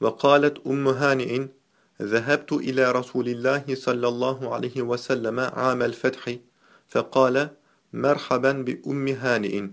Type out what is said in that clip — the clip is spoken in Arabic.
وقالت أم هانئ ذهبت إلى رسول الله صلى الله عليه وسلم عام الفتح فقال مرحبا بأم هانئ.